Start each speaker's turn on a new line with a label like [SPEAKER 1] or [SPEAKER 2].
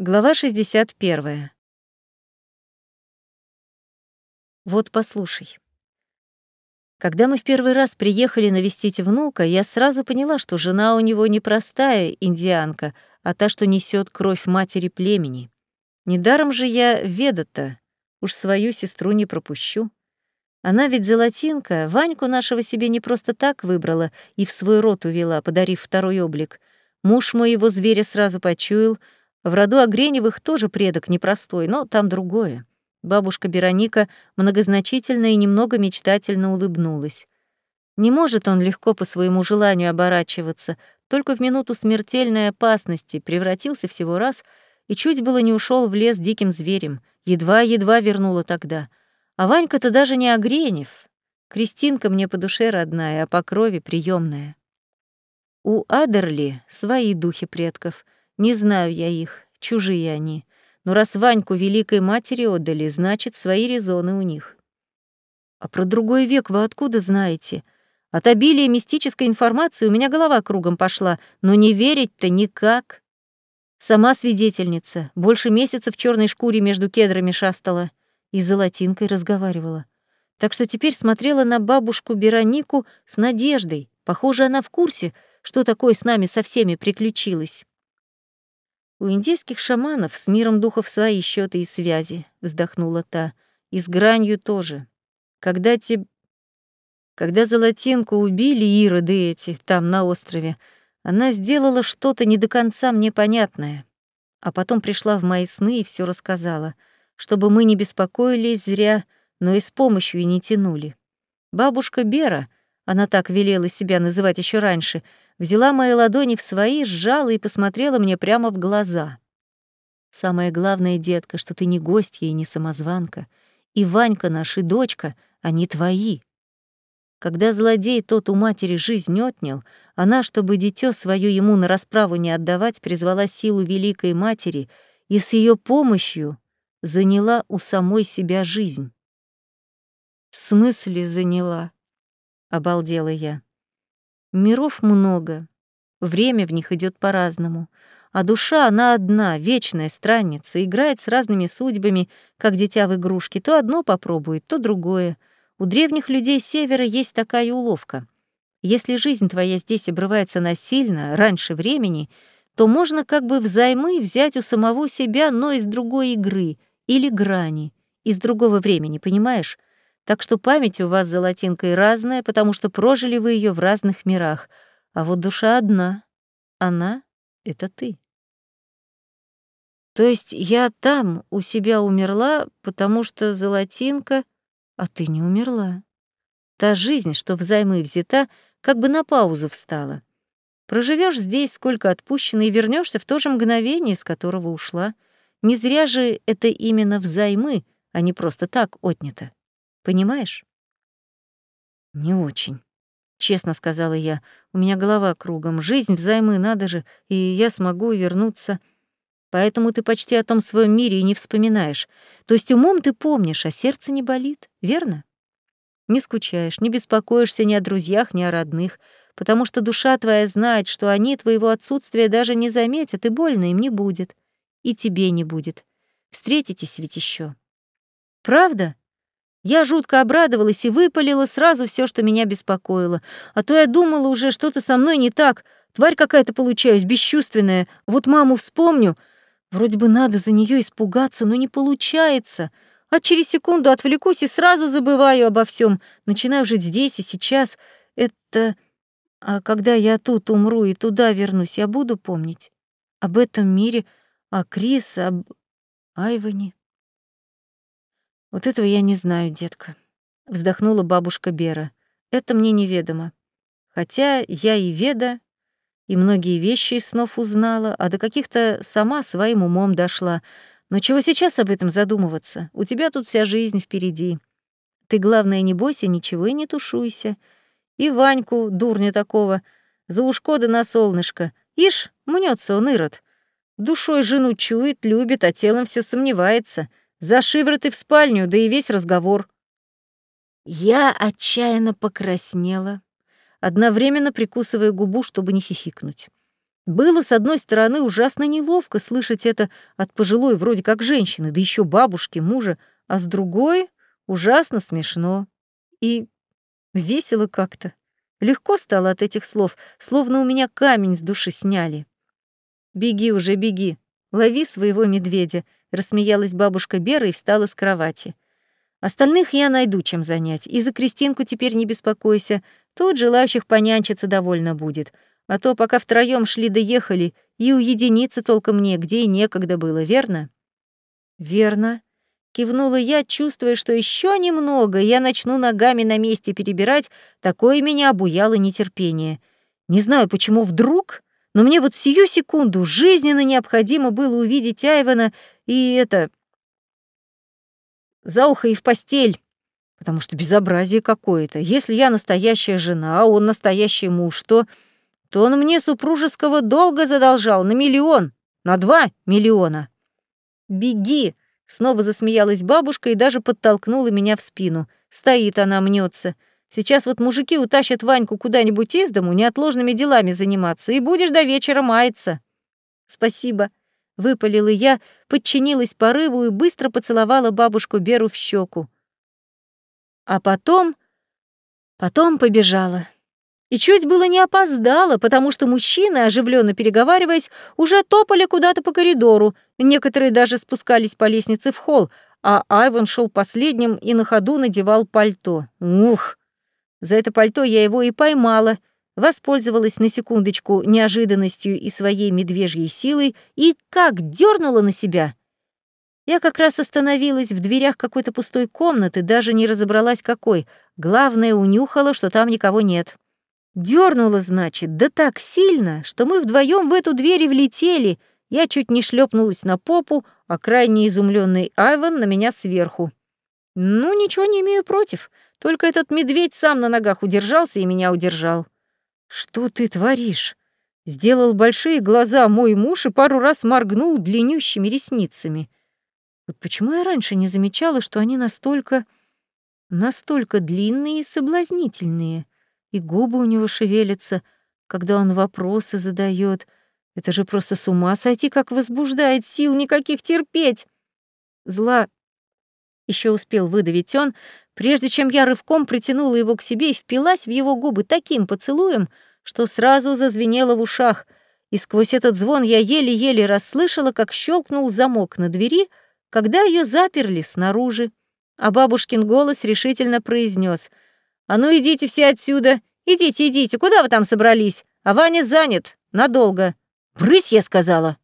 [SPEAKER 1] Глава 61. Вот послушай. Когда мы в первый раз приехали навестить внука, я сразу поняла, что жена у него не простая индианка, а та, что несет кровь матери племени. Недаром же я веда-то, уж свою сестру не пропущу. Она ведь золотинка, Ваньку нашего себе не просто так выбрала и в свой рот увела, подарив второй облик. Муж мой его зверя сразу почуял — в роду Огреневых тоже предок непростой, но там другое. Бабушка Бероника многозначительно и немного мечтательно улыбнулась. Не может он легко по своему желанию оборачиваться, только в минуту смертельной опасности превратился всего раз и чуть было не ушел в лес диким зверем, едва-едва вернула тогда. А Ванька-то даже не Огренев. Кристинка мне по душе родная, а по крови приемная. У Адерли свои духи предков — не знаю я их, чужие они. Но раз Ваньку Великой Матери отдали, значит, свои резоны у них. А про другой век вы откуда знаете? От обилия мистической информации у меня голова кругом пошла, но не верить-то никак. Сама свидетельница, больше месяца в черной шкуре между кедрами шастала и золотинкой разговаривала. Так что теперь смотрела на бабушку Беронику с надеждой. Похоже, она в курсе, что такое с нами со всеми приключилось. У индейских шаманов с миром духов свои счеты и связи, вздохнула та. И с гранью тоже. Когда те... Когда Золотинку убили ироды эти, там, на острове, она сделала что-то не до конца мне понятное. А потом пришла в мои сны и все рассказала, чтобы мы не беспокоились зря, но и с помощью и не тянули. Бабушка Бера, она так велела себя называть еще раньше, взяла мои ладони в свои, сжала и посмотрела мне прямо в глаза. «Самое главное, детка, что ты не гостья и не самозванка. И Ванька наш, и дочка, они твои. Когда злодей тот у матери жизнь отнял, она, чтобы дитё своё ему на расправу не отдавать, призвала силу Великой Матери и с ее помощью заняла у самой себя жизнь. «В смысле заняла?» — обалдела я. Миров много, время в них идет по-разному, а душа, она одна, вечная странница, играет с разными судьбами, как дитя в игрушки, то одно попробует, то другое. У древних людей Севера есть такая уловка. Если жизнь твоя здесь обрывается насильно, раньше времени, то можно как бы взаймы взять у самого себя, но из другой игры или грани, из другого времени, понимаешь? Так что память у вас с Золотинкой разная, потому что прожили вы ее в разных мирах. А вот душа одна. Она — это ты. То есть я там у себя умерла, потому что Золотинка, а ты не умерла. Та жизнь, что взаймы взята, как бы на паузу встала. Проживешь здесь, сколько отпущено, и вернешься в то же мгновение, с которого ушла. Не зря же это именно взаймы, а не просто так отнято. Понимаешь? Не очень. Честно сказала я, у меня голова кругом, жизнь взаймы, надо же, и я смогу вернуться. Поэтому ты почти о том своем мире и не вспоминаешь. То есть умом ты помнишь, а сердце не болит, верно? Не скучаешь, не беспокоишься ни о друзьях, ни о родных, потому что душа твоя знает, что они твоего отсутствия даже не заметят, и больно им не будет. И тебе не будет. Встретитесь ведь еще. Правда? Я жутко обрадовалась и выпалила сразу все, что меня беспокоило. А то я думала уже, что-то со мной не так. Тварь какая-то получаюсь, бесчувственная. Вот маму вспомню. Вроде бы надо за нее испугаться, но не получается. А через секунду отвлекусь и сразу забываю обо всем. Начинаю жить здесь и сейчас. Это... А когда я тут умру и туда вернусь, я буду помнить об этом мире, о Крис, об Айване. Вот этого я не знаю, детка, вздохнула бабушка Бера. Это мне неведомо. Хотя я и веда, и многие вещи из снов узнала, а до каких-то сама своим умом дошла. Но чего сейчас об этом задумываться? У тебя тут вся жизнь впереди. Ты, главное, не бойся ничего и не тушуйся. И Ваньку, дурня такого, за ушко да на солнышко. Ишь, мнется он, Ирод. Душой жену чует, любит, а телом все сомневается. За шиворот и в спальню, да и весь разговор. Я отчаянно покраснела, одновременно прикусывая губу, чтобы не хихикнуть. Было, с одной стороны, ужасно неловко слышать это от пожилой вроде как женщины, да еще бабушки, мужа, а с другой — ужасно смешно. И весело как-то. Легко стало от этих слов, словно у меня камень с души сняли. «Беги уже, беги, лови своего медведя», — рассмеялась бабушка Бера и встала с кровати. «Остальных я найду чем занять, и за Кристинку теперь не беспокойся, тут желающих понянчиться довольно будет». А то пока втроем шли доехали, и уединиться толком негде и некогда было, верно? Верно. Кивнула я, чувствуя, что еще немного, я начну ногами на месте перебирать, такое меня обуяло нетерпение. Не знаю, почему вдруг, но мне вот сию секунду жизненно необходимо было увидеть Айвана и это... За ухо и в постель. Потому что безобразие какое-то. Если я настоящая жена, а он настоящий муж, то то он мне супружеского долга задолжал на миллион, на два миллиона. «Беги!» — снова засмеялась бабушка и даже подтолкнула меня в спину. Стоит она, мнется. Сейчас вот мужики утащат Ваньку куда-нибудь из дому неотложными делами заниматься, и будешь до вечера маяться. «Спасибо», — выпалила я, подчинилась порыву и быстро поцеловала бабушку Беру в щеку. А потом... потом побежала. И чуть было не опоздала, потому что мужчины, оживленно переговариваясь, уже топали куда-то по коридору, некоторые даже спускались по лестнице в холл, а Айван шел последним и на ходу надевал пальто. Ух! За это пальто я его и поймала, воспользовалась на секундочку неожиданностью и своей медвежьей силой и как дернула на себя. Я как раз остановилась в дверях какой-то пустой комнаты, даже не разобралась какой. Главное, унюхала, что там никого нет. Дёрнула, значит, да так сильно, что мы вдвоем в эту дверь и влетели. Я чуть не шлепнулась на попу, а крайне изумленный Айван на меня сверху. Ну, ничего не имею против. Только этот медведь сам на ногах удержался и меня удержал. Что ты творишь? Сделал большие глаза мой муж и пару раз моргнул длиннющими ресницами. Вот почему я раньше не замечала, что они настолько... настолько длинные и соблазнительные? и губы у него шевелятся, когда он вопросы задает. Это же просто с ума сойти, как возбуждает, сил никаких терпеть. Зла еще успел выдавить он, прежде чем я рывком притянула его к себе и впилась в его губы таким поцелуем, что сразу зазвенело в ушах, и сквозь этот звон я еле-еле расслышала, как щелкнул замок на двери, когда ее заперли снаружи. А бабушкин голос решительно произнес: «А ну идите все отсюда! Идите, идите! Куда вы там собрались? А Ваня занят. Надолго. Брысь, я сказала!»